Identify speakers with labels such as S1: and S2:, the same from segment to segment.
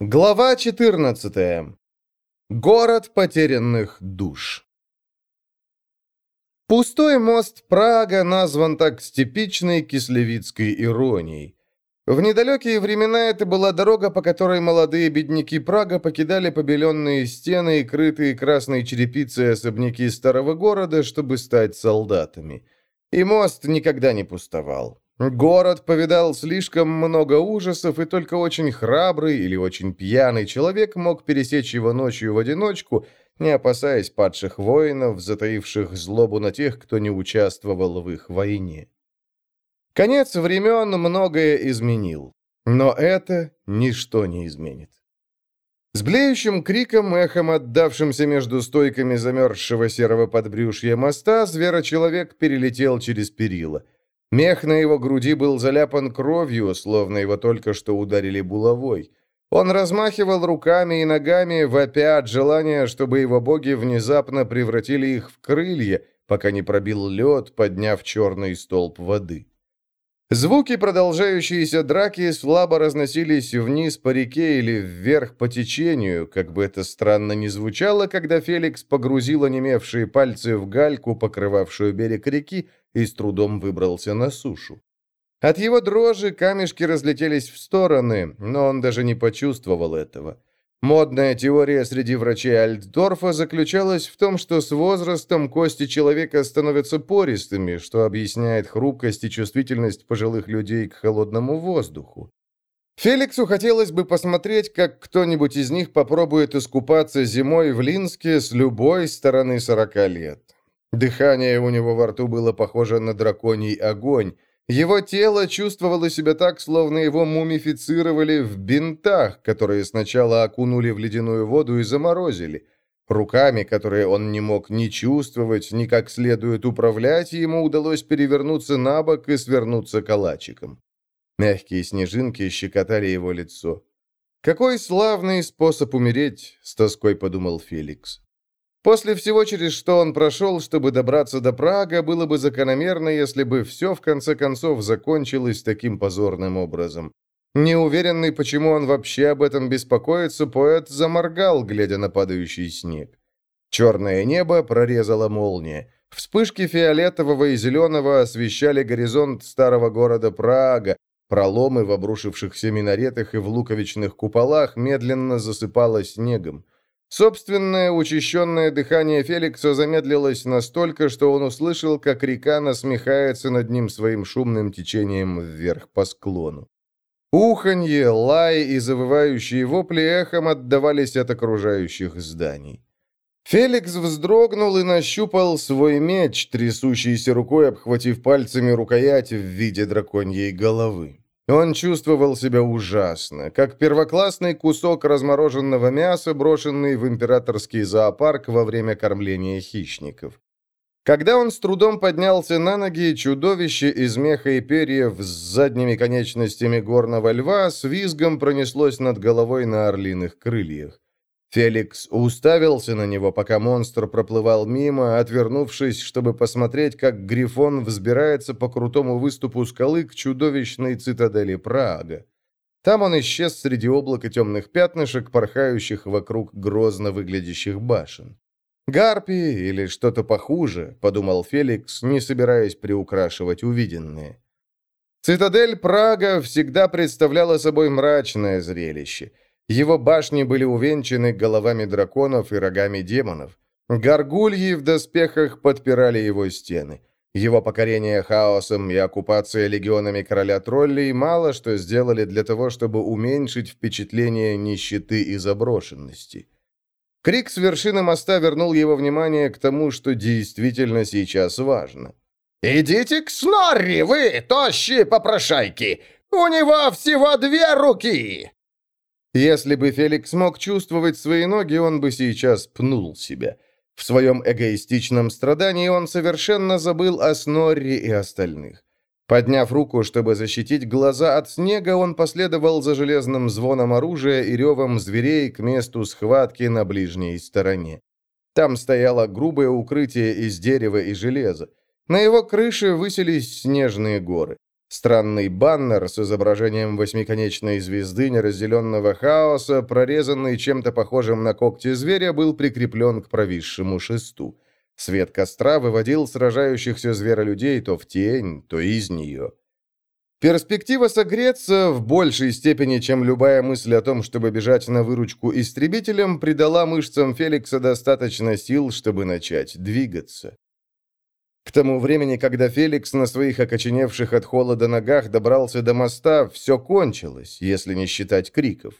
S1: Глава 14. Город потерянных душ. Пустой мост Прага назван так с типичной кислевицкой иронией. В недалекие времена это была дорога, по которой молодые бедняки Прага покидали побеленные стены и крытые красной черепицей особняки старого города, чтобы стать солдатами. И мост никогда не пустовал. Город повидал слишком много ужасов, и только очень храбрый или очень пьяный человек мог пересечь его ночью в одиночку, не опасаясь падших воинов, затаивших злобу на тех, кто не участвовал в их войне. Конец времен многое изменил, но это ничто не изменит. С блеющим криком, эхом отдавшимся между стойками замерзшего серого подбрюшья моста, зверочеловек перелетел через перила – Мех на его груди был заляпан кровью, словно его только что ударили булавой. Он размахивал руками и ногами, вопя от желания, чтобы его боги внезапно превратили их в крылья, пока не пробил лед, подняв черный столб воды. Звуки продолжающиеся драки слабо разносились вниз по реке или вверх по течению, как бы это странно ни звучало, когда Феликс погрузил онемевшие пальцы в гальку, покрывавшую берег реки, и с трудом выбрался на сушу. От его дрожи камешки разлетелись в стороны, но он даже не почувствовал этого. Модная теория среди врачей Альтдорфа заключалась в том, что с возрастом кости человека становятся пористыми, что объясняет хрупкость и чувствительность пожилых людей к холодному воздуху. Феликсу хотелось бы посмотреть, как кто-нибудь из них попробует искупаться зимой в Линске с любой стороны 40 лет. Дыхание у него во рту было похоже на драконий огонь, его тело чувствовало себя так, словно его мумифицировали в бинтах, которые сначала окунули в ледяную воду и заморозили. Руками, которые он не мог ни чувствовать, ни как следует управлять, ему удалось перевернуться на бок и свернуться калачиком. Мягкие снежинки щекотали его лицо. «Какой славный способ умереть!» — с тоской подумал Феликс. После всего, через что он прошел, чтобы добраться до Прага, было бы закономерно, если бы все в конце концов закончилось таким позорным образом. Неуверенный, почему он вообще об этом беспокоится, поэт заморгал, глядя на падающий снег. Черное небо прорезала молния. Вспышки фиолетового и зеленого освещали горизонт старого города Прага, проломы в обрушившихся минаретах и в луковичных куполах медленно засыпало снегом. Собственное учащенное дыхание Феликса замедлилось настолько, что он услышал, как река насмехается над ним своим шумным течением вверх по склону. Уханье, лай и завывающие вопли эхом отдавались от окружающих зданий. Феликс вздрогнул и нащупал свой меч, трясущийся рукой, обхватив пальцами рукоять в виде драконьей головы. Он чувствовал себя ужасно, как первоклассный кусок размороженного мяса, брошенный в императорский зоопарк во время кормления хищников. Когда он с трудом поднялся на ноги, чудовище из меха и перьев с задними конечностями горного льва с визгом пронеслось над головой на орлиных крыльях. Феликс уставился на него, пока монстр проплывал мимо, отвернувшись, чтобы посмотреть, как Грифон взбирается по крутому выступу скалы к чудовищной цитадели Прага. Там он исчез среди облака темных пятнышек, порхающих вокруг грозно выглядящих башен. «Гарпии или что-то похуже», — подумал Феликс, не собираясь приукрашивать увиденное. Цитадель Прага всегда представляла собой мрачное зрелище — его башни были увенчаны головами драконов и рогами демонов. Горгульи в доспехах подпирали его стены. Его покорение хаосом и оккупация легионами короля троллей мало что сделали для того, чтобы уменьшить впечатление нищеты и заброшенности. Крик с вершины моста вернул его внимание к тому, что действительно сейчас важно. «Идите к Снорри, вы, тощие попрошайки! У него всего две руки!» Если бы Феликс мог чувствовать свои ноги, он бы сейчас пнул себя. В своем эгоистичном страдании он совершенно забыл о Снорри и остальных. Подняв руку, чтобы защитить глаза от снега, он последовал за железным звоном оружия и ревом зверей к месту схватки на ближней стороне. Там стояло грубое укрытие из дерева и железа. На его крыше высились снежные горы. Странный баннер с изображением восьмиконечной звезды неразделенного хаоса, прорезанный чем-то похожим на когти зверя, был прикреплен к провисшему шесту. Свет костра выводил сражающихся зверолюдей то в тень, то из нее. Перспектива согреться в большей степени, чем любая мысль о том, чтобы бежать на выручку истребителям, придала мышцам Феликса достаточно сил, чтобы начать двигаться. К тому времени, когда Феликс на своих окоченевших от холода ногах добрался до моста, все кончилось, если не считать криков.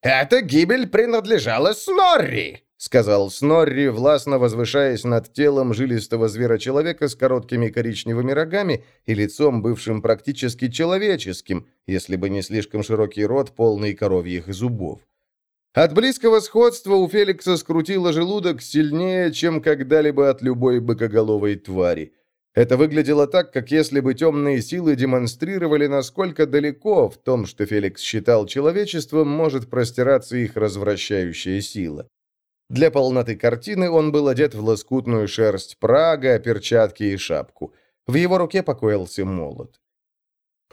S2: «Эта гибель принадлежала Снорри!» — сказал Снорри, властно возвышаясь над телом жилистого звера-человека с короткими коричневыми рогами и лицом, бывшим практически человеческим, если бы не слишком широкий рот, полный коровьих зубов. От близкого сходства у Феликса скрутило желудок сильнее, чем когда-либо от любой быкоголовой твари. Это выглядело так, как если бы темные силы демонстрировали, насколько далеко в том, что Феликс считал человечеством, может простираться их развращающая сила. Для полноты картины он был одет в лоскутную шерсть Прага, перчатки и шапку. В его руке покоился молот.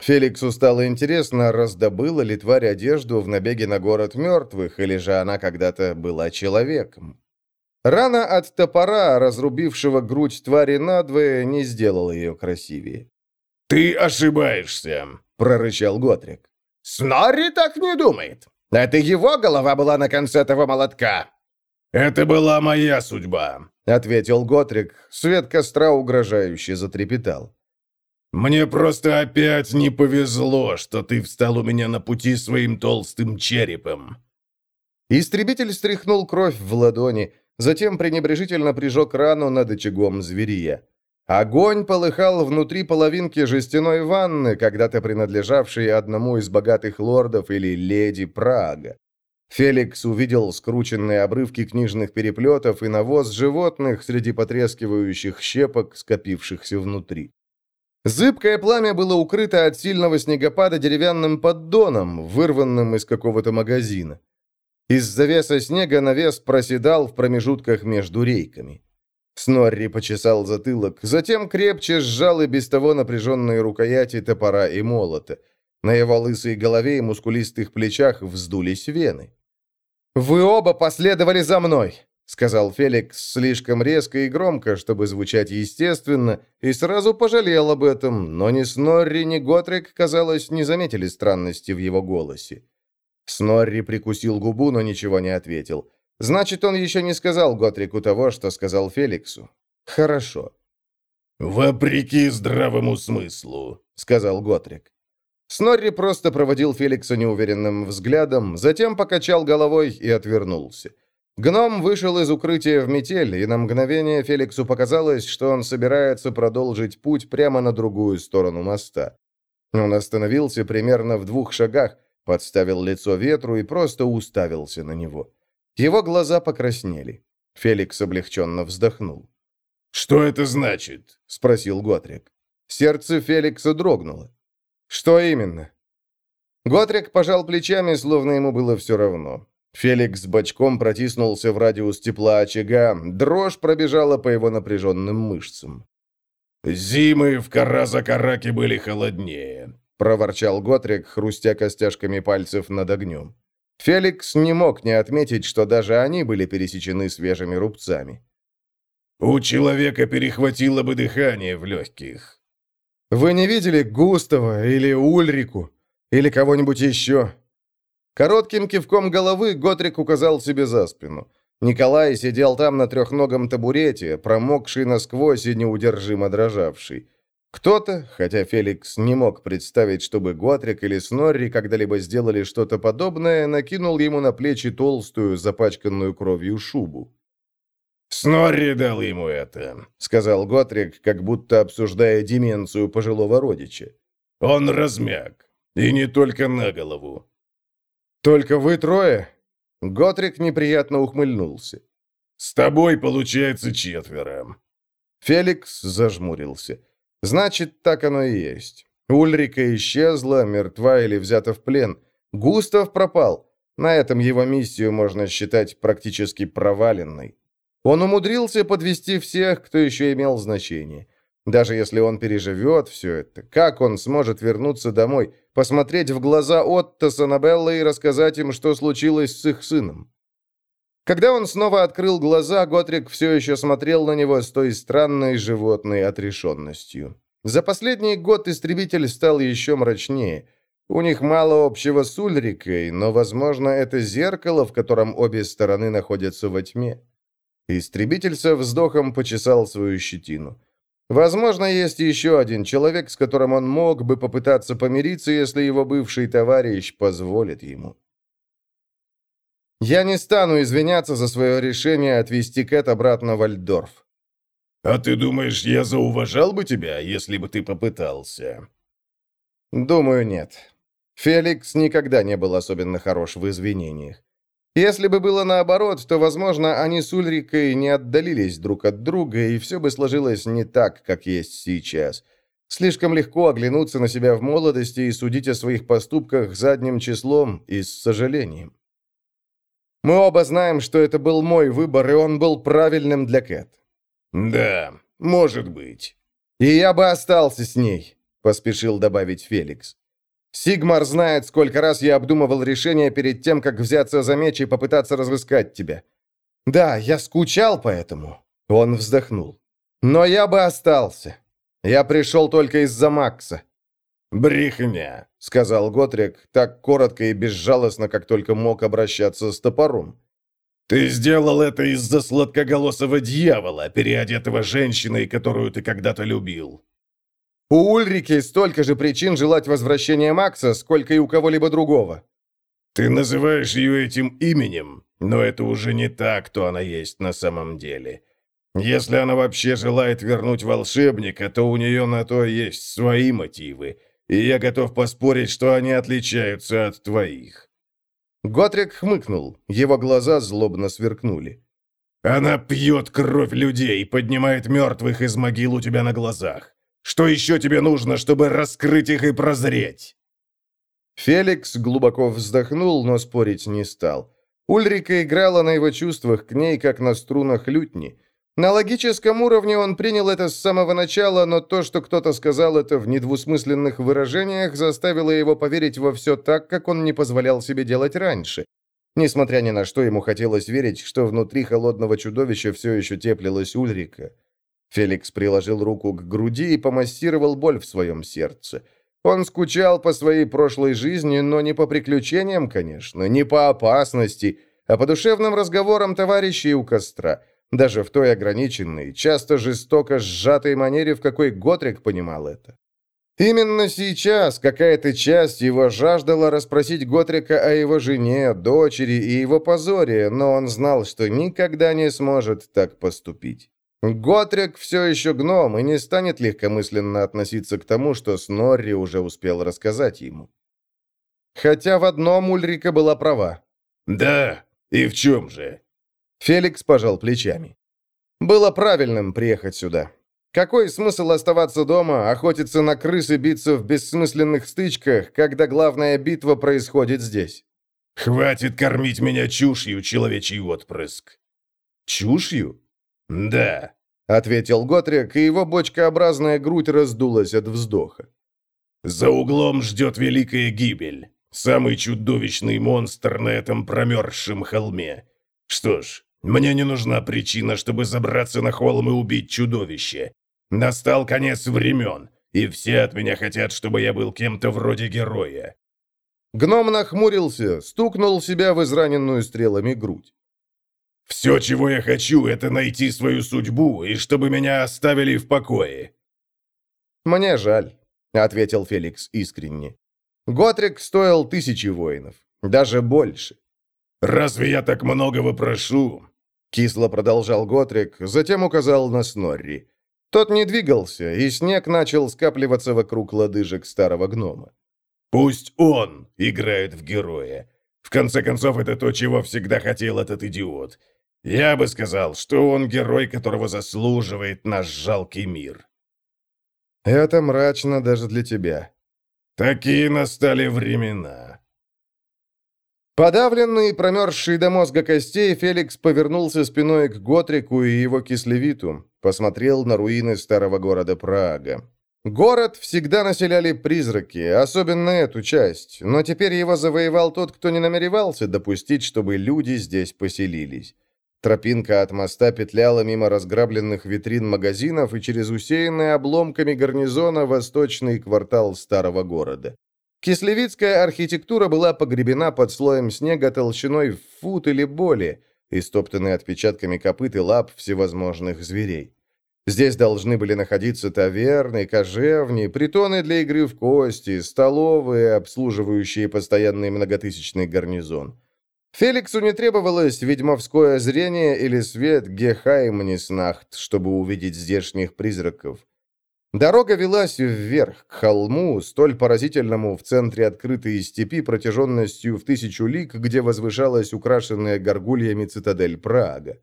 S2: Феликсу стало интересно, раздобыла ли тварь одежду в набеге на город мертвых, или же она когда-то была человеком. Рана от топора, разрубившего грудь твари надвое, не сделала ее красивее. «Ты ошибаешься», — прорычал Готрик. «Снорри так не думает. Это его голова была на конце этого молотка». «Это была моя судьба», — ответил Готрик. Свет костра угрожающе затрепетал. «Мне просто опять не повезло, что ты встал у меня на пути своим толстым черепом».
S1: Истребитель стряхнул кровь в ладони, затем пренебрежительно прижег рану над очагом зверия. Огонь полыхал внутри половинки жестяной ванны, когда-то принадлежавшей одному из богатых лордов или леди Прага. Феликс увидел скрученные обрывки книжных переплетов и навоз животных среди потрескивающих щепок, скопившихся внутри. Зыбкое пламя было укрыто от сильного снегопада деревянным поддоном, вырванным из какого-то магазина. Из завеса снега навес проседал в промежутках между рейками. Снорри почесал затылок, затем крепче сжал и без того напряженные рукояти топора и молота. На его лысой голове и мускулистых плечах вздулись вены. «Вы оба последовали за мной!» — сказал Феликс слишком резко и громко, чтобы звучать естественно, и сразу пожалел об этом, но ни Снорри, ни Готрик, казалось, не заметили странности в его голосе. Снорри прикусил губу, но ничего не ответил. Значит, он еще не сказал Готрику того, что сказал Феликсу. Хорошо.
S2: «Вопреки здравому смыслу», — сказал Готрик.
S1: Снорри просто проводил Феликса неуверенным взглядом, затем покачал головой и отвернулся. Гном вышел из укрытия в метель, и на мгновение Феликсу показалось, что он собирается продолжить путь прямо на другую сторону моста. Он остановился примерно в двух шагах, подставил лицо ветру и просто уставился на него. Его глаза покраснели. Феликс облегченно вздохнул.
S2: «Что это значит?» — спросил Готрик.
S1: Сердце Феликса дрогнуло. «Что именно?» Готрик пожал плечами, словно ему было все равно. Феликс бочком протиснулся в радиус тепла очага, дрожь пробежала по его напряженным мышцам.
S2: «Зимы в Каразакараке были холоднее», — проворчал Готрик, хрустя костяшками пальцев над огнем.
S1: Феликс не мог не отметить, что даже они были пересечены свежими рубцами.
S2: «У человека перехватило бы дыхание в легких».
S1: «Вы не видели Густава или Ульрику? Или кого-нибудь еще?» Коротким кивком головы Готрик указал себе за спину. Николай сидел там на трехногом табурете, промокший насквозь и неудержимо дрожавший. Кто-то, хотя Феликс не мог представить, чтобы Готрик или Снорри когда-либо сделали что-то подобное, накинул ему на плечи толстую, запачканную кровью шубу.
S2: «Снорри дал ему это», — сказал Готрик, как будто обсуждая деменцию пожилого родича. «Он размяк. И не только на голову.
S1: «Только вы трое?» Готрик неприятно ухмыльнулся.
S2: «С тобой получается четверо».
S1: Феликс зажмурился. «Значит, так оно и есть. Ульрика исчезла, мертва или взята в плен. Густав пропал. На этом его миссию можно считать практически проваленной. Он умудрился подвести всех, кто еще имел значение. Даже если он переживет все это, как он сможет вернуться домой, посмотреть в глаза Отто с Аннабеллой и рассказать им, что случилось с их сыном? Когда он снова открыл глаза, Готрик все еще смотрел на него с той странной животной отрешенностью. За последний год истребитель стал еще мрачнее. У них мало общего с Ульрикой, но, возможно, это зеркало, в котором обе стороны находятся во тьме. Истребитель со вздохом почесал свою щетину. Возможно, есть еще один человек, с которым он мог бы попытаться помириться, если его бывший товарищ позволит ему. Я не стану извиняться за свое решение отвезти Кэт обратно в Альдорф.
S3: «А ты думаешь, я зауважал бы тебя, если бы ты попытался?»
S1: «Думаю, нет. Феликс никогда не был особенно хорош в извинениях. Если бы было наоборот, то, возможно, они с Ульрикой не отдалились друг от друга, и все бы сложилось не так, как есть сейчас. Слишком легко оглянуться на себя в молодости и судить о своих поступках задним числом и с сожалением. Мы оба знаем, что это был мой выбор, и он был правильным для Кэт.
S3: Да, может быть.
S1: И я бы остался с ней, поспешил добавить Феликс. Сигмар знает, сколько раз я обдумывал решение перед тем, как взяться за меч и попытаться разыскать тебя. Да, я скучал по этому. Он вздохнул. Но я бы остался. Я пришел только из-за Макса.
S3: «Брехня», — сказал
S1: Готрик, так коротко и безжалостно, как только мог обращаться с топором.
S3: «Ты сделал это из-за сладкоголосого дьявола, переодетого женщиной, которую ты когда-то любил».
S1: «У Ульрики столько же причин желать возвращения Макса, сколько и у кого-либо другого».
S3: «Ты называешь ее этим именем, но это уже не так, кто она есть на самом деле». Если она вообще желает вернуть волшебника, то у нее на то есть свои мотивы, и я готов поспорить, что они отличаются от твоих».
S1: Готрик хмыкнул, его глаза злобно сверкнули.
S3: «Она пьет кровь людей и поднимает мертвых из могил у тебя на глазах. Что еще тебе нужно, чтобы раскрыть их и прозреть?»
S1: Феликс глубоко вздохнул, но спорить не стал. Ульрика играла на его чувствах к ней, как на струнах лютни. На логическом уровне он принял это с самого начала, но то, что кто-то сказал это в недвусмысленных выражениях, заставило его поверить во все так, как он не позволял себе делать раньше. Несмотря ни на что, ему хотелось верить, что внутри холодного чудовища все еще теплилась Ульрика. Феликс приложил руку к груди и помассировал боль в своем сердце. Он скучал по своей прошлой жизни, но не по приключениям, конечно, не по опасности, а по душевным разговорам товарищей у костра – даже в той ограниченной, часто жестоко сжатой манере, в какой Готрик понимал это. Именно сейчас какая-то часть его жаждала расспросить Готрика о его жене, дочери и его позоре, но он знал, что никогда не сможет так поступить. Готрик все еще гном и не станет легкомысленно относиться к тому, что Снорри уже успел рассказать ему. Хотя в одном Ульрика была права.
S3: «Да, и в чем же?»
S1: Феликс пожал плечами. «Было правильным приехать сюда. Какой смысл оставаться дома, охотиться на крыс и биться в бессмысленных стычках, когда главная битва происходит здесь?»
S3: «Хватит кормить меня чушью, человечий отпрыск!»
S1: «Чушью?»
S3: «Да», —
S1: ответил Готрик, и его бочкообразная грудь раздулась от вздоха.
S3: «За углом ждет великая гибель. Самый чудовищный монстр на этом промерзшем холме. Что ж, мне не нужна причина, чтобы забраться на холм и убить чудовище. Настал конец времен, и все от меня хотят, чтобы я был кем-то вроде героя».
S1: Гном нахмурился, стукнул себя в израненную стрелами грудь.
S3: «Все, чего я хочу, это найти свою судьбу, и чтобы меня оставили в покое».
S1: «Мне жаль», — ответил Феликс искренне. «Готрик стоил тысячи воинов, даже больше».
S3: «Разве я так многого прошу?
S1: Кисло продолжал Готрик, затем указал на Снорри. Тот не двигался, и снег начал скапливаться вокруг лодыжек старого гнома.
S3: «Пусть он играет в героя. В конце концов, это то, чего всегда хотел этот идиот. Я бы сказал, что он герой, которого заслуживает наш жалкий мир».
S1: «Это мрачно даже для тебя».
S3: «Такие настали времена».
S1: Подавленный и промерзший до мозга костей, Феликс повернулся спиной к Готрику и его кислевиту. посмотрел на руины старого города Прага. Город всегда населяли призраки, особенно эту часть, но теперь его завоевал тот, кто не намеревался допустить, чтобы люди здесь поселились. Тропинка от моста петляла мимо разграбленных витрин магазинов и через усеянный обломками гарнизона восточный квартал старого города. Кислевицкая архитектура была погребена под слоем снега толщиной в фут или более, истоптанной отпечатками копыт и лап всевозможных зверей. Здесь должны были находиться таверны, кожевни, притоны для игры в кости, столовые, обслуживающие постоянный многотысячный гарнизон. Феликсу не требовалось ведьмовское зрение или свет Гехаймнеснахт, чтобы увидеть здешних призраков. Дорога велась вверх, к холму, столь поразительному в центре открытой степи протяженностью в тысячу лиг, где возвышалась украшенная горгульями цитадель Прага.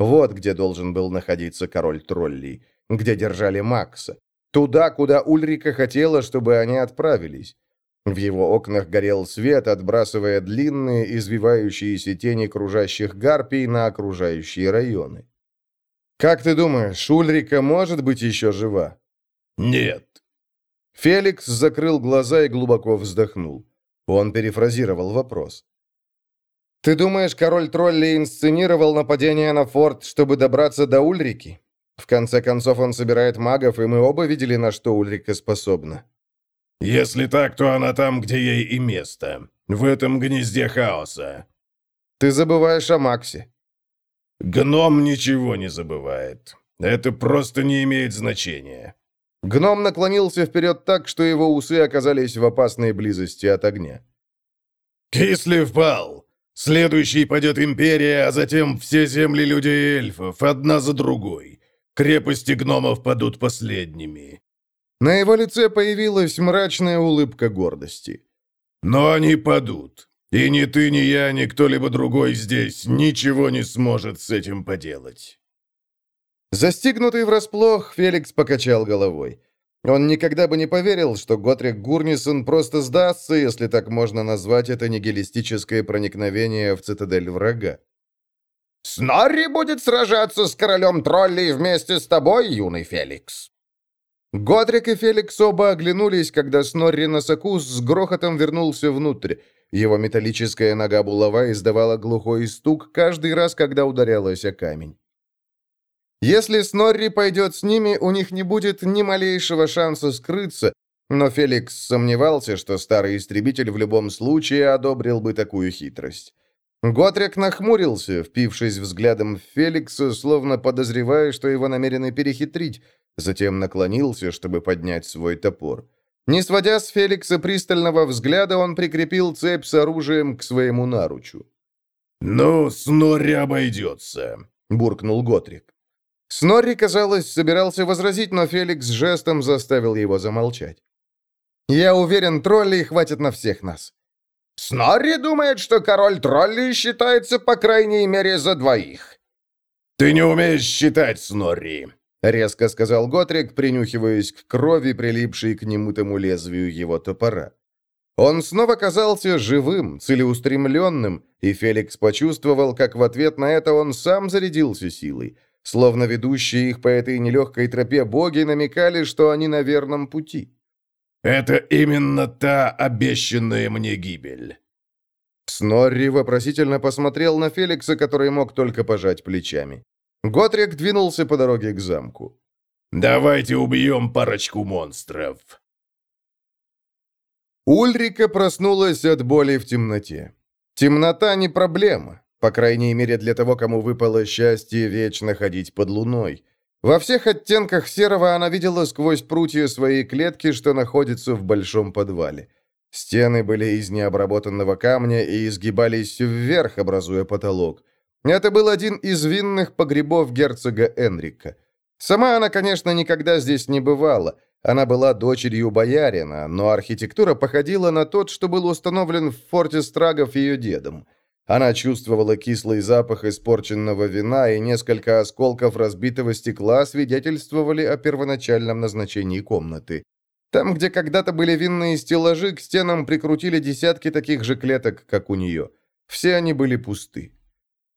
S1: Вот где должен был находиться король троллей, где держали Макса. Туда, куда Ульрика хотела, чтобы они отправились. В его окнах горел свет, отбрасывая длинные, извивающиеся тени кружащих гарпий на окружающие районы. «Как ты думаешь, Ульрика может быть еще жива?»
S2: «Нет».
S1: Феликс закрыл глаза и глубоко вздохнул. Он перефразировал вопрос. «Ты думаешь, король троллей инсценировал нападение на форт, чтобы добраться до Ульрики? В конце концов, он собирает магов, и мы оба видели, на что Ульрика способна».
S2: «Если так, то она там, где ей и место. В этом гнезде хаоса».
S1: «Ты забываешь о Максе».
S2: «Гном ничего не забывает. Это просто не имеет значения».
S1: Гном наклонился вперед так, что его усы оказались в опасной близости от огня.
S2: «Кислив пал. Следующий пойдет Империя, а затем все земли людей и эльфов, одна за другой. Крепости гномов падут последними.
S1: На его лице появилась мрачная улыбка гордости.
S2: «Но они падут. И ни ты, ни я, ни кто-либо другой здесь ничего не сможет с этим поделать».
S1: Застигнутый врасплох, Феликс покачал головой. Он никогда бы не поверил, что Готрик Гурнисон просто сдастся, если так можно назвать это нигилистическое проникновение в цитадель врага.
S4: «Снорри будет сражаться с королем троллей вместе с тобой, юный Феликс»,
S1: Годрик и Феликс оба оглянулись, когда Снорри Носокус с грохотом вернулся внутрь. Его металлическая нога булава издавала глухой стук каждый раз, когда ударялась о камень. Если Снорри пойдет с ними, у них не будет ни малейшего шанса скрыться, но Феликс сомневался, что старый истребитель в любом случае одобрил бы такую хитрость. Готрик нахмурился, впившись взглядом в Феликса, словно подозревая, что его намерены перехитрить, Затем наклонился, чтобы поднять свой топор. Не сводя с Феликса пристального взгляда, он прикрепил цепь с оружием к своему наручу.
S2: «Ну, Снорри обойдется», — буркнул Готрик.
S1: Снорри, казалось, собирался возразить, но Феликс жестом заставил его замолчать. «Я уверен, троллей хватит на всех нас».
S4: «Снорри думает, что король троллей считается, по крайней мере, за двоих».
S2: «Ты не умеешь считать, Снорри», —
S1: резко сказал Готрик, принюхиваясь к крови, прилипшей к немытому лезвию его топора. Он снова казался живым, целеустремленным, и Феликс почувствовал, как в ответ на это он сам зарядился силой. Словно ведущие их по этой нелегкой тропе боги намекали, что они на верном пути.
S2: «Это именно та обещанная мне гибель».
S1: Снорри вопросительно посмотрел на Феликса, который мог только пожать плечами. Готрик двинулся по дороге к замку.
S2: «Давайте убьем парочку монстров!»
S1: Ульрика проснулась от боли в темноте. Темнота не проблема, по крайней мере для того, кому выпало счастье вечно ходить под луной. Во всех оттенках серого она видела сквозь прутья своей клетки, что находится в большом подвале. Стены были из необработанного камня и изгибались вверх, образуя потолок. Это был один из винных погребов герцога Энрика. Сама она, конечно, никогда здесь не бывала. Она была дочерью боярина, но архитектура походила на тот, что был установлен в форте Страгов ее дедом. Она чувствовала кислый запах испорченного вина, и несколько осколков разбитого стекла свидетельствовали о первоначальном назначении комнаты. Там, где когда-то были винные стеллажи, к стенам прикрутили десятки таких же клеток, как у нее. Все они были пусты.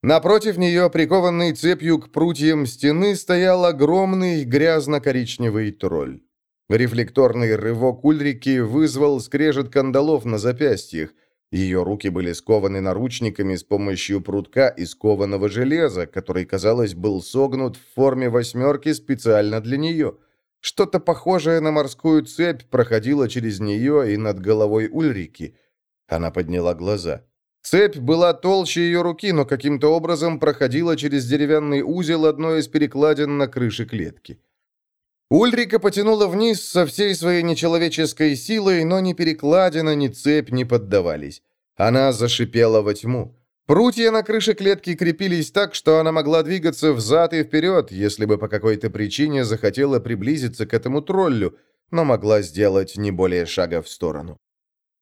S1: Напротив нее, прикованный цепью к прутьям стены, стоял огромный грязно-коричневый тролль. Рефлекторный рывок Ульрики вызвал скрежет кандалов на запястьях. Ее руки были скованы наручниками с помощью прутка из кованого железа, который, казалось, был согнут в форме восьмерки специально для нее. Что-то похожее на морскую цепь проходило через нее и над головой Ульрики. Она подняла глаза. Цепь была толще ее руки, но каким-то образом проходила через деревянный узел одной из перекладин на крыше клетки. Ульрика потянула вниз со всей своей нечеловеческой силой, но ни перекладина, ни цепь не поддавались. Она зашипела во тьму. Прутья на крыше клетки крепились так, что она могла двигаться взад и вперед, если бы по какой-то причине захотела приблизиться к этому троллю, но могла сделать не более шага в сторону.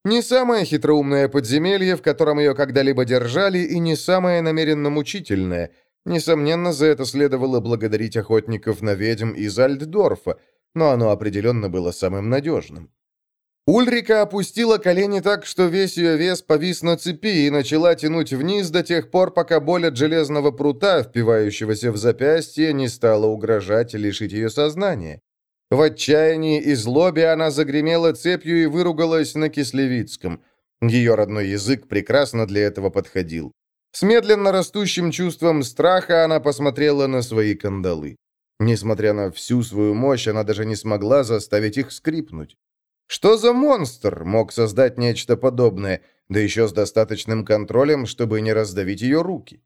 S1: Не самое хитроумное подземелье, в котором ее когда-либо держали, и не самое намеренно мучительное – Несомненно, за это следовало благодарить охотников на ведьм из Альддорфа, но оно определенно было самым надежным. Ульрика опустила колени так, что весь ее вес повис на цепи и начала тянуть вниз до тех пор, пока боль от железного прута, впивающегося в запястье, не стала угрожать лишить ее сознания. В отчаянии и злобе она загремела цепью и выругалась на кислевицком. Ее родной язык прекрасно для этого подходил. С медленно растущим чувством страха она посмотрела на свои кандалы. Несмотря на всю свою мощь, она даже не смогла заставить их скрипнуть. Что за монстр мог создать нечто подобное, да еще с достаточным контролем, чтобы не раздавить ее руки?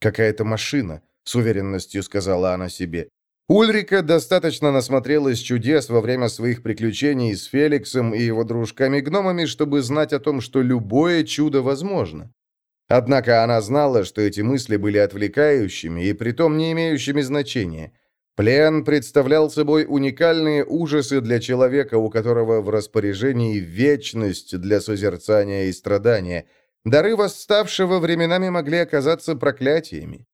S1: «Какая-то машина», — с уверенностью сказала она себе. Ульрика достаточно насмотрелась чудес во время своих приключений с Феликсом и его дружками-гномами, чтобы знать о том, что любое чудо возможно. Однако она знала, что эти мысли были отвлекающими и притом не имеющими значения. Плен представлял собой уникальные ужасы для человека, у которого в распоряжении вечность для созерцания и страдания. Дары восставшего временами могли оказаться проклятиями.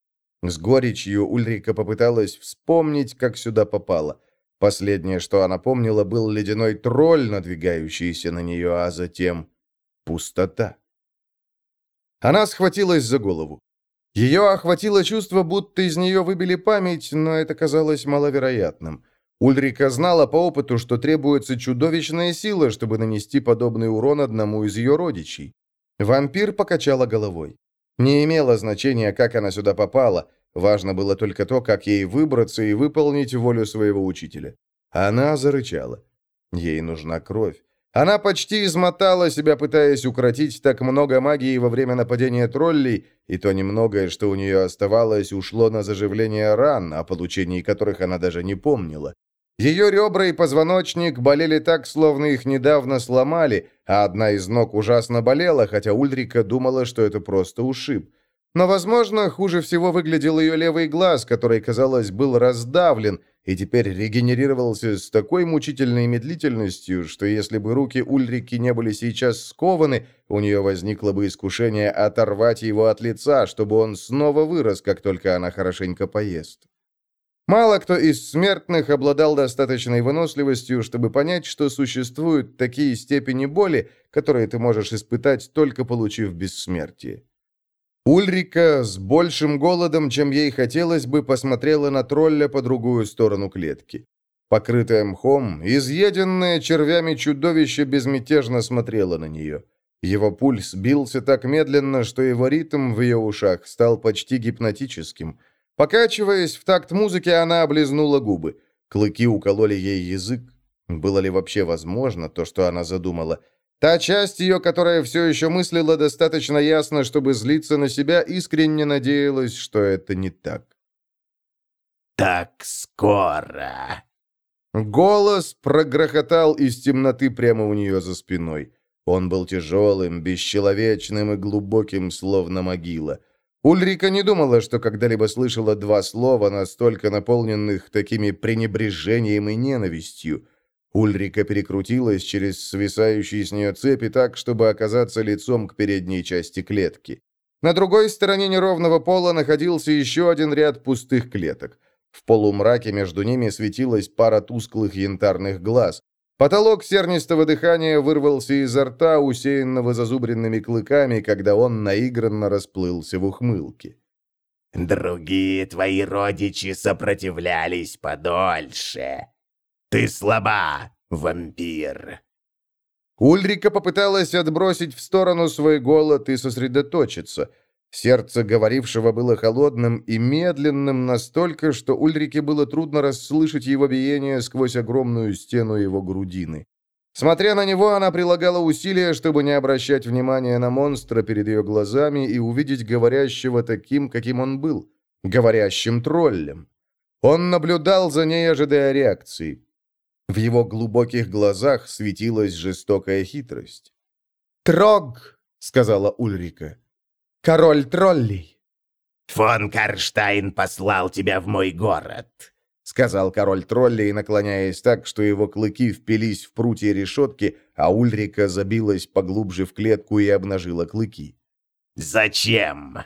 S1: С горечью Ульрика попыталась вспомнить, как сюда попала. Последнее, что она помнила, был ледяной тролль, надвигающийся на нее, а затем пустота. Она схватилась за голову. Ее охватило чувство, будто из нее выбили память, но это казалось маловероятным. Ульрика знала по опыту, что требуется чудовищная сила, чтобы нанести подобный урон одному из ее родичей. Вампир покачала головой. Не имело значения, как она сюда попала. Важно было только то, как ей выбраться и выполнить волю своего учителя. Она зарычала. Ей нужна кровь. Она почти измотала себя, пытаясь укротить так много магии во время нападения троллей, и то немногое, что у нее оставалось, ушло на заживление ран, о получении которых она даже не помнила. Ее ребра и позвоночник болели так, словно их недавно сломали, а одна из ног ужасно болела, хотя Ульрика думала, что это просто ушиб. Но, возможно, хуже всего выглядел ее левый глаз, который, казалось, был раздавлен, и теперь регенерировался с такой мучительной медлительностью, что если бы руки Ульрики не были сейчас скованы, у нее возникло бы искушение оторвать его от лица, чтобы он снова вырос, как только она хорошенько поест. Мало кто из смертных обладал достаточной выносливостью, чтобы понять, что существуют такие степени боли, которые ты можешь испытать, только получив бессмертие. Ульрика с большим голодом, чем ей хотелось бы, посмотрела на тролля по другую сторону клетки. Покрытое мхом, изъеденное червями чудовище безмятежно смотрело на нее. Его пульс бился так медленно, что его ритм в ее ушах стал почти гипнотическим. Покачиваясь в такт музыки, она облизнула губы. Клыки укололи ей язык. Было ли вообще возможно то, что она задумала – Та часть ее, которая все еще мыслила достаточно ясно, чтобы злиться на себя, искренне надеялась, что это не так.
S4: «Так скоро!»
S1: Голос прогрохотал из темноты прямо у нее за спиной. Он был тяжелым, бесчеловечным и глубоким, словно могила. Ульрика не думала, что когда-либо слышала два слова, настолько наполненных такими пренебрежением и ненавистью. Ульрика перекрутилась через свисающие с нее цепи так, чтобы оказаться лицом к передней части клетки. На другой стороне неровного пола находился еще один ряд пустых клеток. В полумраке между ними светилась пара тусклых янтарных глаз. Потолок сернистого дыхания вырвался изо рта, усеянного зазубренными клыками, когда он наигранно расплылся в ухмылке.
S3: Другие твои родичи сопротивлялись подольше. Ты слаба, вампир.
S1: Ульрика попыталась отбросить в сторону свой голод и сосредоточиться. Сердце говорившего было холодным и медленным настолько, что Ульрике было трудно расслышать его биение сквозь огромную стену его грудины. Смотря на него, она прилагала усилия, чтобы не обращать внимания на монстра перед ее глазами и увидеть говорящего таким, каким он был, говорящим троллем. Он наблюдал за ней, ожидая реакции. В его глубоких глазах светилась жестокая хитрость. «Трог!» — сказала Ульрика. «Король троллей!»
S3: «Фон Карштайн послал тебя в мой город!»
S1: — сказал король троллей, наклоняясь так, что его клыки впились в прутья решетки, а Ульрика забилась поглубже в клетку и обнажила клыки.
S3: «Зачем?»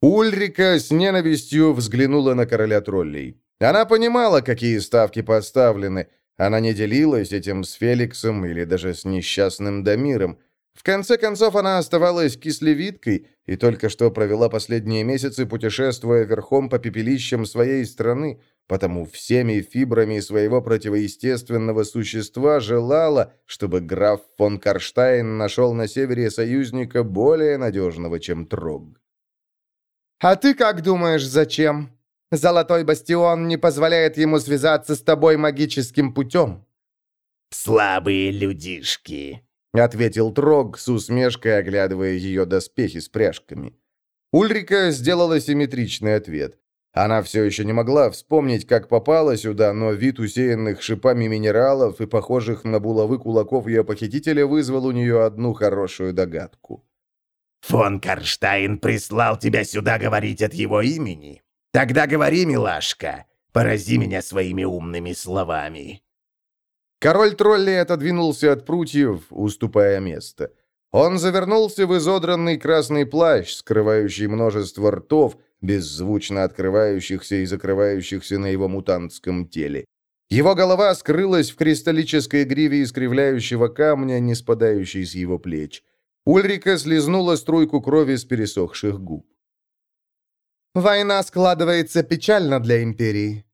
S1: Ульрика с ненавистью взглянула на короля троллей. Она понимала, какие ставки поставлены. Она не делилась этим с Феликсом или даже с несчастным Дамиром. В конце концов, она оставалась кислевидкой и только что провела последние месяцы, путешествуя верхом по пепелищам своей страны, потому всеми фибрами своего противоестественного существа желала, чтобы граф фон Карштайн нашел на севере союзника более надежного, чем Трог. «А ты как думаешь, зачем?» Золотой бастион не позволяет ему связаться с тобой магическим путем».
S3: «Слабые людишки», —
S1: ответил Трог с усмешкой, оглядывая ее доспехи с пряжками. Ульрика сделала симметричный ответ. Она все еще не могла вспомнить, как попала сюда, но вид усеянных шипами минералов и похожих на булавы кулаков ее похитителя вызвал у нее одну хорошую догадку.
S3: «Фон Карштайн прислал тебя сюда говорить от его имени?» Тогда говори, милашка, порази меня своими умными словами».
S1: Король троллей отодвинулся от прутьев, уступая место. Он завернулся в изодранный красный плащ, скрывающий множество ртов, беззвучно открывающихся и закрывающихся на его мутантском теле. Его голова скрылась в кристаллической гриве искривляющего камня, не спадающей с его плеч. Ульрика слезнула струйку крови с пересохших губ. Война складывается печально для Империи».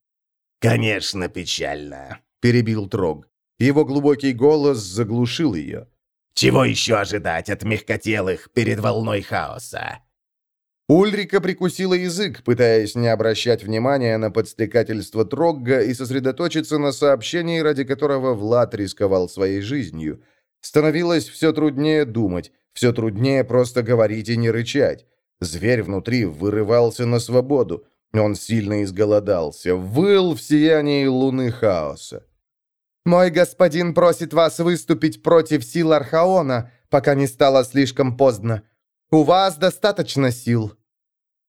S3: «Конечно, печально», —
S1: перебил Трог. Его глубокий голос заглушил ее.
S3: «Чего еще ожидать от мягкотелых перед волной хаоса?»
S1: Ульрика прикусила язык, пытаясь не обращать внимания на подстрекательство Трогга и сосредоточиться на сообщении, ради которого Влад рисковал своей жизнью. Становилось все труднее думать, все труднее просто говорить и не рычать. Зверь внутри вырывался на свободу. Он сильно изголодался, выл в сиянии луны хаоса. «Мой господин просит вас выступить против сил Архаона, пока не стало слишком поздно. У вас достаточно сил».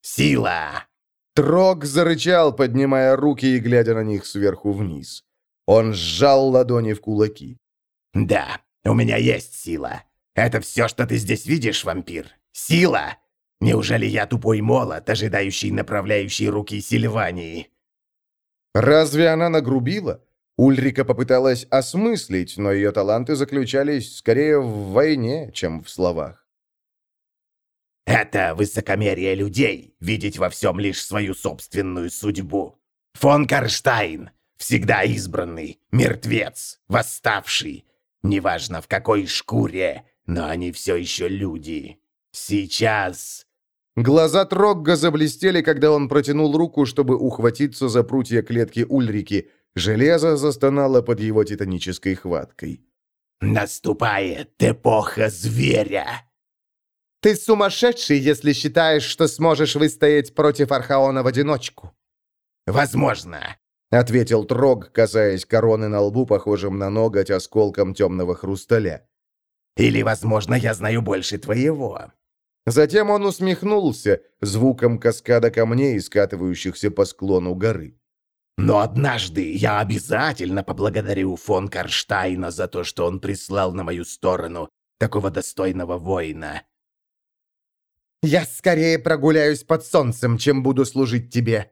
S3: «Сила!»
S1: Трог зарычал, поднимая руки и глядя на них сверху вниз. Он сжал ладони в кулаки.
S3: «Да, у меня есть сила. Это все, что ты здесь видишь, вампир. Сила! Неужели я тупой молот, ожидающий направляющей руки Сильвании?»
S1: Разве она нагрубила? Ульрика попыталась осмыслить, но ее таланты заключались скорее в войне, чем в словах.
S3: «Это высокомерие людей, видеть во всем лишь свою собственную судьбу. Фон Карштайн, всегда избранный, мертвец, восставший. Неважно в какой шкуре, но они все еще люди. Сейчас
S1: Глаза Трогга заблестели, когда он протянул руку, чтобы ухватиться за прутья клетки Ульрики. Железо застонало под его титанической хваткой.
S3: «Наступает эпоха зверя!»
S1: «Ты сумасшедший, если считаешь, что сможешь выстоять против Архаона в одиночку!»
S3: «Возможно!»
S1: — ответил Трог, касаясь короны на лбу, похожим на ноготь осколком темного хрусталя.
S3: «Или, возможно, я знаю больше твоего.
S1: Затем он усмехнулся звуком каскада камней, скатывающихся по склону горы.
S3: «Но однажды я обязательно поблагодарю фон Карштайна за то, что он прислал на мою сторону такого достойного воина».
S1: «Я скорее прогуляюсь под солнцем, чем буду служить тебе».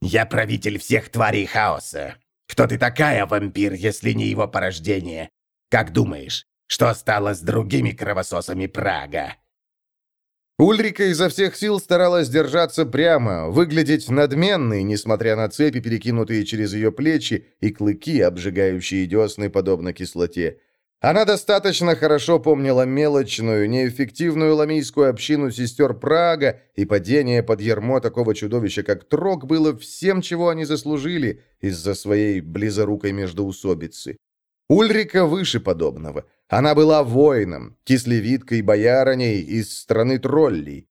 S3: «Я правитель всех тварей хаоса. Кто ты такая, вампир, если не его порождение? Как думаешь, что стало с другими кровососами Прага?»
S1: Ульрика изо всех сил старалась держаться прямо, выглядеть надменной, несмотря на цепи, перекинутые через ее плечи, и клыки, обжигающие десны, подобно кислоте. Она достаточно хорошо помнила мелочную, неэффективную ламийскую общину сестер Прага, и падение под ермо такого чудовища, как Трог, было всем, чего они заслужили из-за своей близорукой междоусобицы. Ульрика выше подобного. Она была воином, кислевидкой боярыней из страны троллей.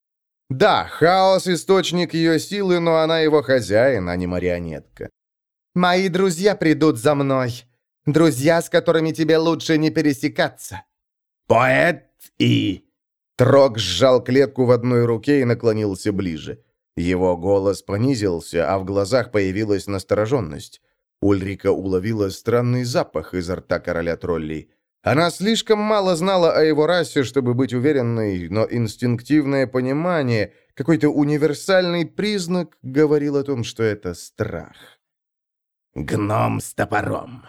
S1: Да, хаос – источник ее силы, но она его хозяин, а не марионетка. «Мои друзья придут за мной», Друзья, с которыми тебе лучше не пересекаться».
S3: «Поэт и...»
S1: Трог сжал клетку в одной руке и наклонился ближе. Его голос понизился, а в глазах появилась настороженность. Ульрика уловила странный запах изо рта короля троллей. Она слишком мало знала о его расе, чтобы быть уверенной, но инстинктивное понимание, какой-то универсальный признак говорил о том, что это страх.
S3: «Гном с топором.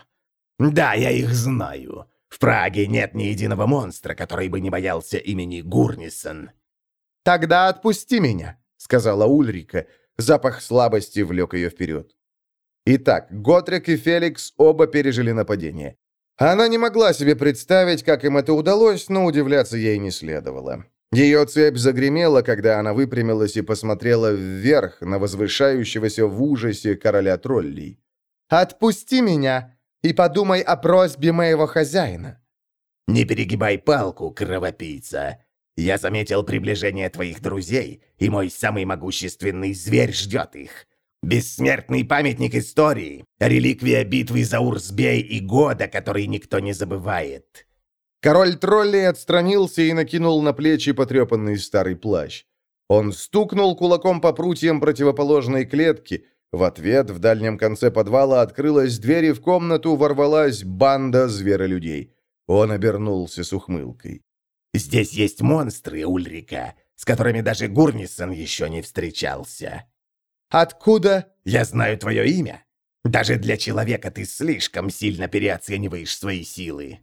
S3: Да, я их знаю. В Праге нет ни единого монстра, который бы не боялся имени Гурнисон.
S1: «Тогда отпусти меня», — сказала Ульрика. Запах слабости влек ее вперед. Итак, Готрик и Феликс оба пережили нападение. Она не могла себе представить, как им это удалось, но удивляться ей не следовало. Ее цепь загремела, когда она выпрямилась и посмотрела вверх на возвышающегося в ужасе короля троллей. «Отпусти меня!» и подумай о просьбе моего хозяина».
S3: «Не перегибай палку, кровопийца. Я заметил приближение твоих друзей, и мой самый могущественный зверь ждет их. Бессмертный памятник истории, реликвия битвы за Урсбей и года, который никто не забывает».
S1: Король троллей отстранился и накинул на плечи потрепанный старый плащ. Он стукнул кулаком по прутьям противоположной клетки, в ответ в дальнем конце подвала открылась дверь, и в комнату ворвалась банда зверолюдей. Он обернулся с ухмылкой.
S3: «Здесь есть монстры, Ульрика, с которыми даже Гурнисон еще не встречался».
S1: «Откуда?»
S3: «Я знаю твое имя. Даже для человека ты слишком сильно переоцениваешь свои силы».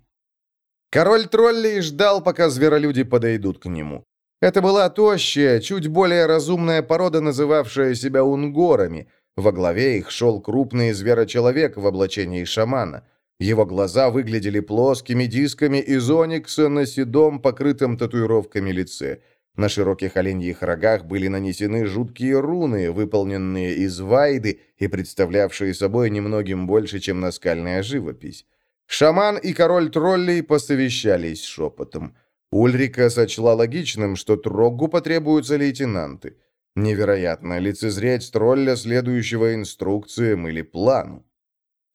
S1: Король троллей ждал, пока зверолюди подойдут к нему. Это была тощая, чуть более разумная порода, называвшая себя унгорами – во главе их шел крупный зверочеловек в облачении шамана. Его глаза выглядели плоскими дисками из оникса на седом, покрытом татуировками лице. На широких оленьих рогах были нанесены жуткие руны, выполненные из вайды и представлявшие собой немногим больше, чем наскальная живопись. Шаман и король троллей посовещались шепотом. Ульрика сочла логичным, что Троггу потребуются лейтенанты. Невероятно, лицезреть тролля, следующего инструкциям или плану.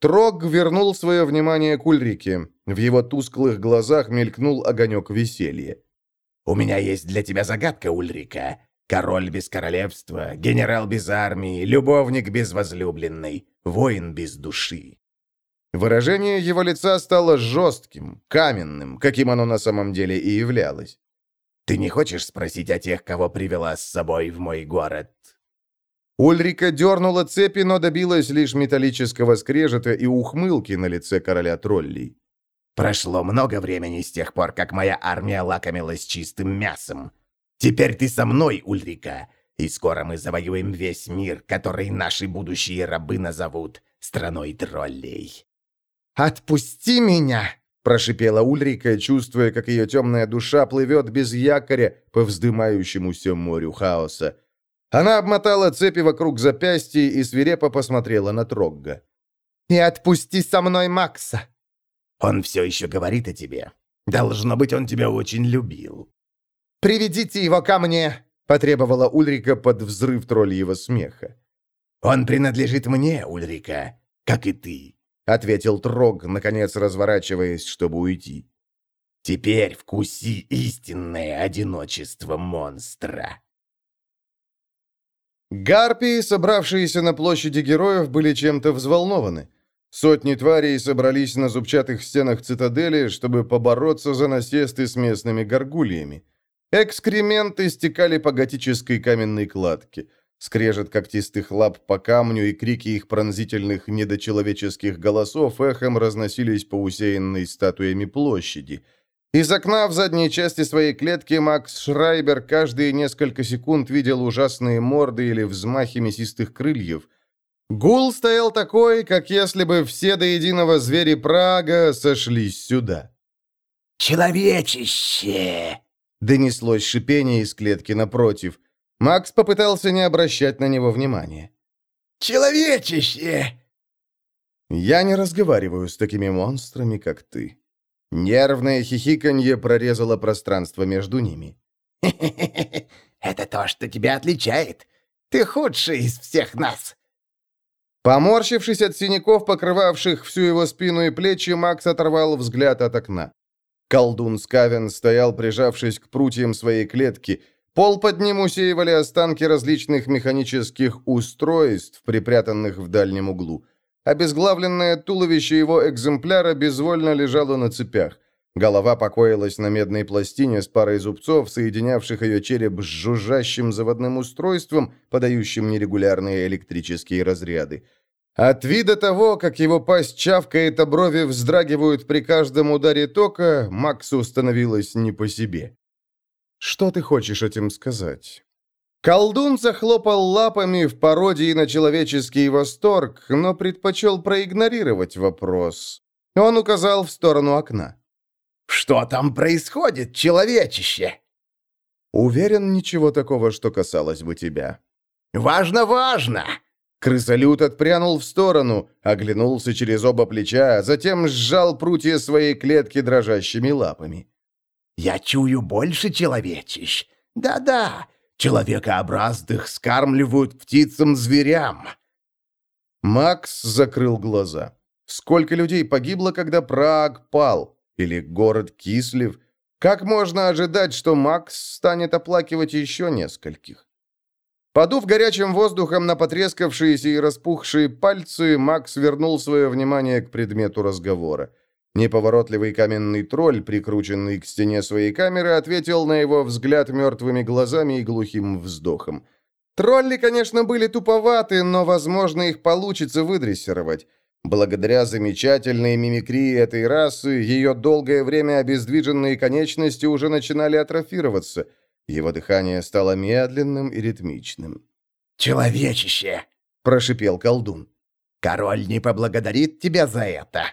S1: Трог вернул свое внимание к Ульрике. В его тусклых глазах мелькнул огонек веселья.
S3: «У меня есть для тебя загадка, Ульрика. Король без королевства, генерал без армии, любовник без возлюбленной, воин без души».
S1: Выражение его лица стало жестким, каменным, каким оно на самом деле и являлось.
S3: Ты не хочешь спросить о тех, кого привела с собой в мой город?»
S1: Ульрика дернула цепи, но добилась лишь металлического скрежета и ухмылки на лице короля троллей.
S3: «Прошло много времени с тех пор, как моя армия лакомилась чистым мясом. Теперь ты со мной, Ульрика, и скоро мы завоюем весь мир, который наши будущие рабы назовут страной троллей».
S1: «Отпусти меня!» прошипела Ульрика, чувствуя, как ее темная душа плывет без якоря по вздымающемуся морю хаоса. Она обмотала цепи вокруг запястья и свирепо посмотрела на Трогга. «И отпусти со мной Макса!»
S3: «Он все еще говорит о тебе. Должно быть, он тебя очень любил».
S1: «Приведите его ко мне!» — потребовала Ульрика под взрыв тролльего смеха.
S3: «Он принадлежит мне, Ульрика, как и ты.
S1: — ответил Трог, наконец разворачиваясь, чтобы уйти.
S3: «Теперь вкуси истинное одиночество монстра».
S1: Гарпии, собравшиеся на площади героев, были чем-то взволнованы. Сотни тварей собрались на зубчатых стенах цитадели, чтобы побороться за насесты с местными горгульями. Экскременты стекали по готической каменной кладке – Скрежет когтистых лап по камню и крики их пронзительных недочеловеческих голосов эхом разносились по усеянной статуями площади. Из окна в задней части своей клетки Макс Шрайбер каждые несколько секунд видел ужасные морды или взмахи мясистых крыльев. Гул стоял такой, как если бы все до единого звери Прага сошлись сюда.
S3: «Человечище!»
S1: — донеслось шипение из клетки напротив. Макс попытался не обращать на него внимания.
S3: «Человечище!»
S1: «Я не разговариваю с такими монстрами, как ты». Нервное хихиканье прорезало пространство между ними.
S3: «Это то, что тебя отличает. Ты худший из всех нас».
S1: Поморщившись от синяков, покрывавших всю его спину и плечи, Макс оторвал взгляд от окна. Колдун Скавен стоял, прижавшись к прутьям своей клетки. Пол под ним усеивали останки различных механических устройств, припрятанных в дальнем углу. Обезглавленное туловище его экземпляра безвольно лежало на цепях. Голова покоилась на медной пластине с парой зубцов, соединявших ее череп с жужжащим заводным устройством, подающим нерегулярные электрические разряды. От вида того, как его пасть чавкает, а брови вздрагивают при каждом ударе тока, Максу становилось не по себе. «Что ты хочешь этим сказать?» Колдун захлопал лапами в пародии на человеческий восторг, но предпочел проигнорировать вопрос. Он указал в сторону окна.
S3: «Что там происходит, человечище?»
S1: «Уверен, ничего такого, что касалось бы тебя».
S3: «Важно, важно!»
S1: Крысолют отпрянул в сторону, оглянулся через оба плеча, затем сжал прутья своей клетки дрожащими лапами.
S3: «Я чую больше человечищ. Да-да, Человекообразных скармливают птицам-зверям».
S1: Макс закрыл глаза. Сколько людей погибло, когда Праг пал? Или город Кислив? Как можно ожидать, что Макс станет оплакивать еще нескольких? Подув горячим воздухом на потрескавшиеся и распухшие пальцы, Макс вернул свое внимание к предмету разговора. Неповоротливый каменный тролль, прикрученный к стене своей камеры, ответил на его взгляд мертвыми глазами и глухим вздохом. Тролли, конечно, были туповаты, но, возможно, их получится выдрессировать. Благодаря замечательной мимикрии этой расы, ее долгое время обездвиженные конечности уже начинали атрофироваться. Его дыхание стало медленным и ритмичным.
S3: «Человечище!» – прошипел колдун. «Король не поблагодарит тебя за это!»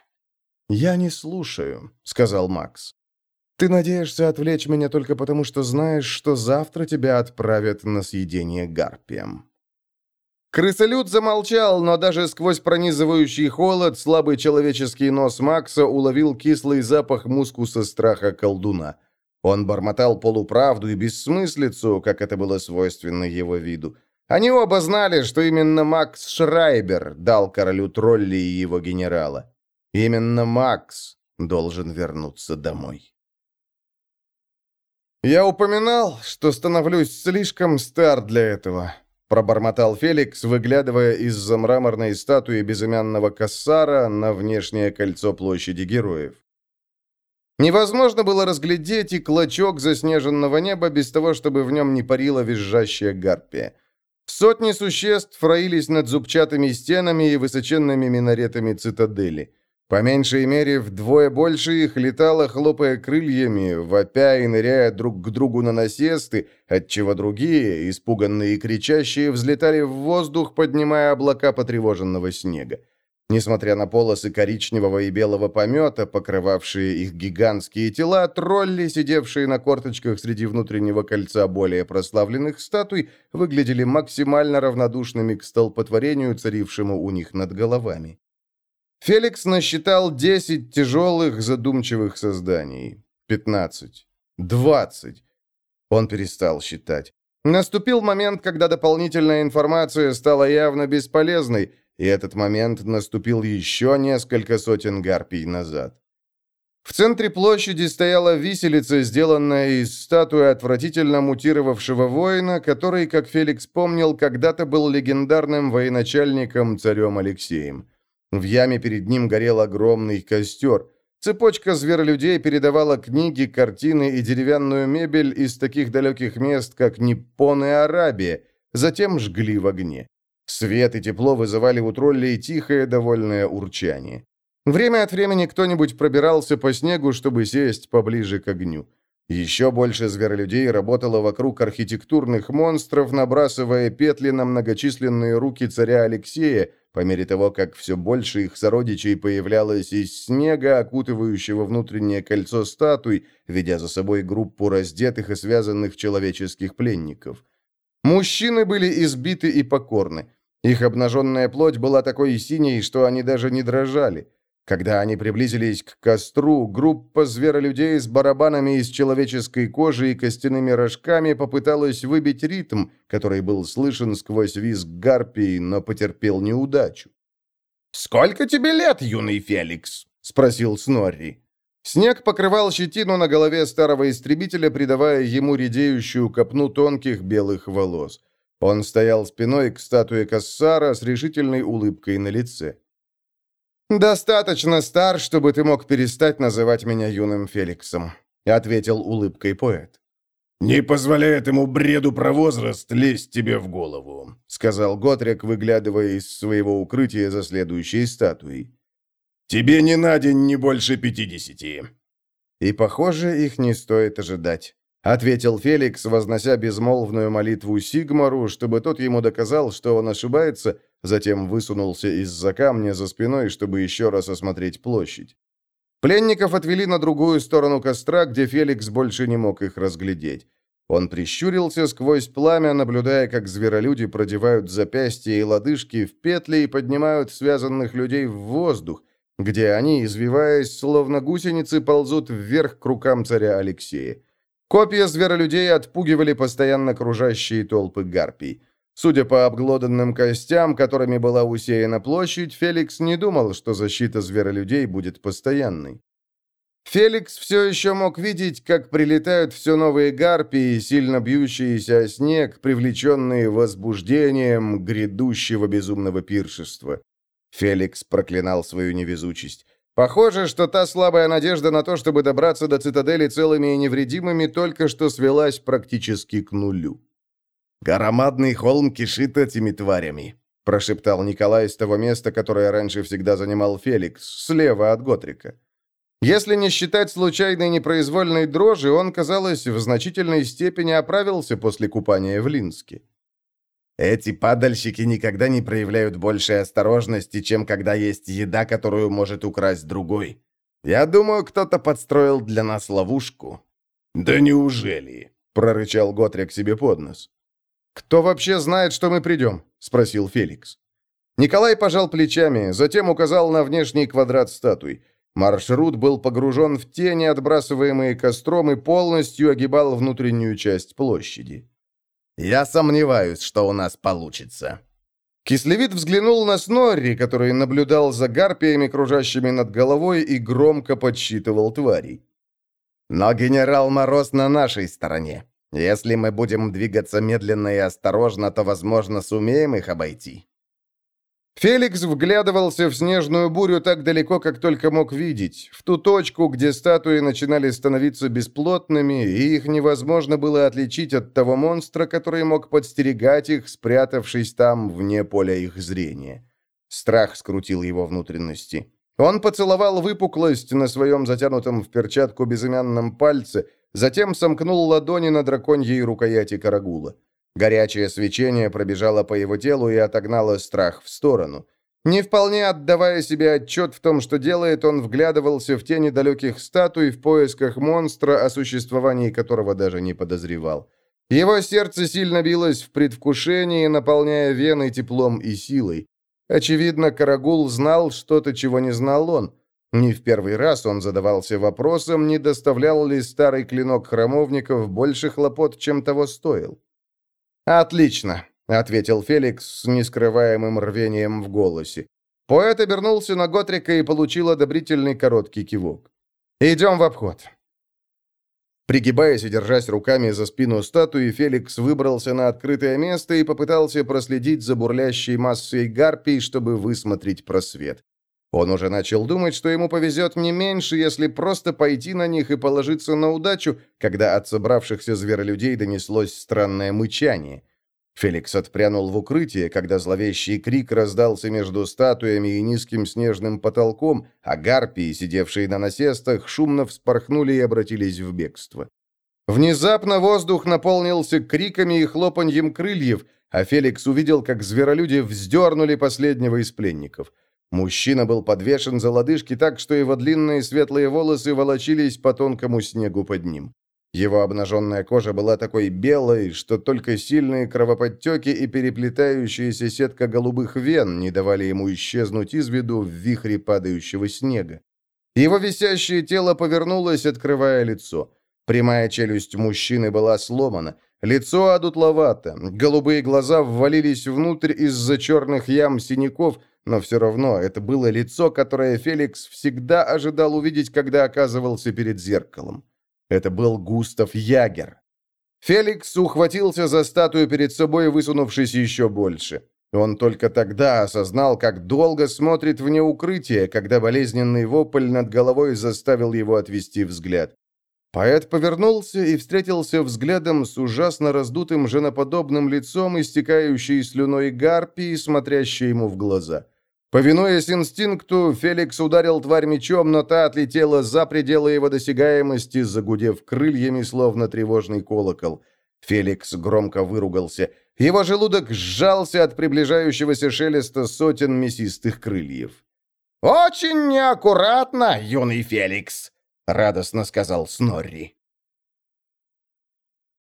S1: «Я не слушаю», — сказал Макс. «Ты надеешься отвлечь меня только потому, что знаешь, что завтра тебя отправят на съедение гарпием». Крысолют замолчал, но даже сквозь пронизывающий холод слабый человеческий нос Макса уловил кислый запах мускуса страха колдуна. Он бормотал полуправду и бессмыслицу, как это было свойственно его виду. Они оба знали, что именно Макс Шрайбер дал королю тролли и его генерала. Именно Макс должен вернуться домой. «Я упоминал, что становлюсь слишком стар для этого», пробормотал Феликс, выглядывая из-за мраморной статуи безымянного Кассара на внешнее кольцо площади героев. Невозможно было разглядеть и клочок заснеженного неба без того, чтобы в нем не парила визжащая гарпия. Сотни существ роились над зубчатыми стенами и высоченными минаретами цитадели. По меньшей мере, вдвое больше их летало, хлопая крыльями, вопя и ныряя друг к другу на насесты, отчего другие, испуганные и кричащие, взлетали в воздух, поднимая облака потревоженного снега. Несмотря на полосы коричневого и белого помета, покрывавшие их гигантские тела, тролли, сидевшие на корточках среди внутреннего кольца более прославленных статуй, выглядели максимально равнодушными к столпотворению, царившему у них над головами. Феликс насчитал 10 тяжелых задумчивых созданий. 15. 20. Он перестал считать. Наступил момент, когда дополнительная информация стала явно бесполезной, и этот момент наступил еще несколько сотен гарпий назад. В центре площади стояла виселица, сделанная из статуи отвратительно мутировавшего воина, который, как Феликс помнил, когда-то был легендарным военачальником царем Алексеем. В яме перед ним горел огромный костер. Цепочка зверолюдей передавала книги, картины и деревянную мебель из таких далеких мест, как Ниппон и Арабия, затем жгли в огне. Свет и тепло вызывали у троллей тихое довольное урчание. Время от времени кто-нибудь пробирался по снегу, чтобы сесть поближе к огню. Еще больше зверолюдей работало вокруг архитектурных монстров, набрасывая петли на многочисленные руки царя Алексея, по мере того, как все больше их сородичей появлялось из снега, окутывающего внутреннее кольцо статуй, ведя за собой группу раздетых и связанных человеческих пленников. Мужчины были избиты и покорны. Их обнаженная плоть была такой синей, что они даже не дрожали. Когда они приблизились к костру, группа зверолюдей с барабанами из человеческой кожи и костяными рожками попыталась выбить ритм, который был слышен сквозь визг гарпии, но потерпел неудачу.
S4: «Сколько тебе лет, юный Феликс?» — спросил Снорри.
S1: Снег покрывал щетину на голове старого истребителя, придавая ему редеющую копну тонких белых волос. Он стоял спиной к статуе Кассара с решительной улыбкой на лице. «Достаточно стар, чтобы ты мог перестать называть меня юным Феликсом», — ответил улыбкой поэт.
S2: «Не позволяй этому бреду про возраст лезть тебе в голову», — сказал Готрик, выглядывая из своего укрытия за следующей статуей. «Тебе не на день не больше пятидесяти».
S1: И, похоже, их не стоит ожидать. — ответил Феликс, вознося безмолвную молитву Сигмару, чтобы тот ему доказал, что он ошибается, затем высунулся из-за камня за спиной, чтобы еще раз осмотреть площадь. Пленников отвели на другую сторону костра, где Феликс больше не мог их разглядеть. Он прищурился сквозь пламя, наблюдая, как зверолюди продевают запястья и лодыжки в петли и поднимают связанных людей в воздух, где они, извиваясь, словно гусеницы, ползут вверх к рукам царя Алексея. Копья зверолюдей отпугивали постоянно кружащие толпы гарпий. Судя по обглоданным костям, которыми была усеяна площадь, Феликс не думал, что защита зверолюдей будет постоянной. Феликс все еще мог видеть, как прилетают все новые гарпии, сильно бьющиеся о снег, привлеченные возбуждением грядущего безумного пиршества. Феликс проклинал свою невезучесть. Похоже, что та слабая надежда на то, чтобы добраться до цитадели целыми и невредимыми, только что свелась практически к нулю.
S2: «Громадный холм кишит этими тварями», — прошептал Николай с того места, которое раньше всегда занимал Феликс, слева от Готрика.
S1: Если не считать случайной непроизвольной дрожи, он, казалось, в значительной степени оправился после купания в Линске.
S3: Эти падальщики никогда не проявляют большей осторожности, чем когда есть еда, которую может украсть другой. Я думаю, кто-то подстроил для нас ловушку».
S2: «Да неужели?» — прорычал Готрик себе под нос.
S1: «Кто вообще знает, что мы придем?» — спросил Феликс. Николай пожал плечами, затем указал на внешний квадрат статуй. Маршрут был погружен в тени, отбрасываемые костром, и полностью огибал внутреннюю часть площади.
S3: Я сомневаюсь, что у нас получится».
S1: Кислевид взглянул на Снорри, который наблюдал за гарпиями, кружащими над головой, и громко подсчитывал тварей.
S3: «Но генерал Мороз на нашей стороне. Если мы будем двигаться медленно и осторожно, то, возможно, сумеем их обойти».
S1: Феликс вглядывался в снежную бурю так далеко, как только мог видеть, в ту точку, где статуи начинали становиться бесплотными, и их невозможно было отличить от того монстра, который мог подстерегать их, спрятавшись там, вне поля их зрения. Страх скрутил его внутренности. Он поцеловал выпуклость на своем затянутом в перчатку безымянном пальце, затем сомкнул ладони на драконьей рукояти карагула. Горячее свечение пробежало по его телу и отогнало страх в сторону. Не вполне отдавая себе отчет в том, что делает, он вглядывался в тени далеких статуй в поисках монстра, о существовании которого даже не подозревал. Его сердце сильно билось в предвкушении, наполняя вены теплом и силой. Очевидно, Карагул знал что-то, чего не знал он. Не в первый раз он задавался вопросом, не доставлял ли старый клинок храмовников больше хлопот, чем того стоил. «Отлично», — ответил Феликс с нескрываемым рвением в голосе. Поэт обернулся на Готрика и получил одобрительный короткий кивок. «Идем в обход». Пригибаясь и держась руками за спину статуи, Феликс выбрался на открытое место и попытался проследить за бурлящей массой гарпий, чтобы высмотреть просвет. Он уже начал думать, что ему повезет не меньше, если просто пойти на них и положиться на удачу, когда от собравшихся зверолюдей донеслось странное мычание. Феликс отпрянул в укрытие, когда зловещий крик раздался между статуями и низким снежным потолком, а гарпии, сидевшие на насестах, шумно вспорхнули и обратились в бегство. Внезапно воздух наполнился криками и хлопаньем крыльев, а Феликс увидел, как зверолюди вздернули последнего из пленников. Мужчина был подвешен за лодыжки так, что его длинные светлые волосы волочились по тонкому снегу под ним. Его обнаженная кожа была такой белой, что только сильные кровоподтеки и переплетающаяся сетка голубых вен не давали ему исчезнуть из виду в вихре падающего снега. Его висящее тело повернулось, открывая лицо. Прямая челюсть мужчины была сломана, лицо одутловато, голубые глаза ввалились внутрь из-за черных ям синяков, но все равно это было лицо, которое Феликс всегда ожидал увидеть, когда оказывался перед зеркалом. Это был Густав Ягер. Феликс ухватился за статую перед собой, высунувшись еще больше. Он только тогда осознал, как долго смотрит вне укрытия, когда болезненный вопль над головой заставил его отвести взгляд. Поэт повернулся и встретился взглядом с ужасно раздутым женоподобным лицом, истекающей слюной гарпии, смотрящей ему в глаза. Повинуясь инстинкту, Феликс ударил тварь мечом, но та отлетела за пределы его досягаемости, загудев крыльями, словно тревожный колокол. Феликс громко выругался. Его желудок сжался от приближающегося шелеста сотен мясистых крыльев.
S4: «Очень неаккуратно, юный Феликс», —
S1: радостно сказал Снорри.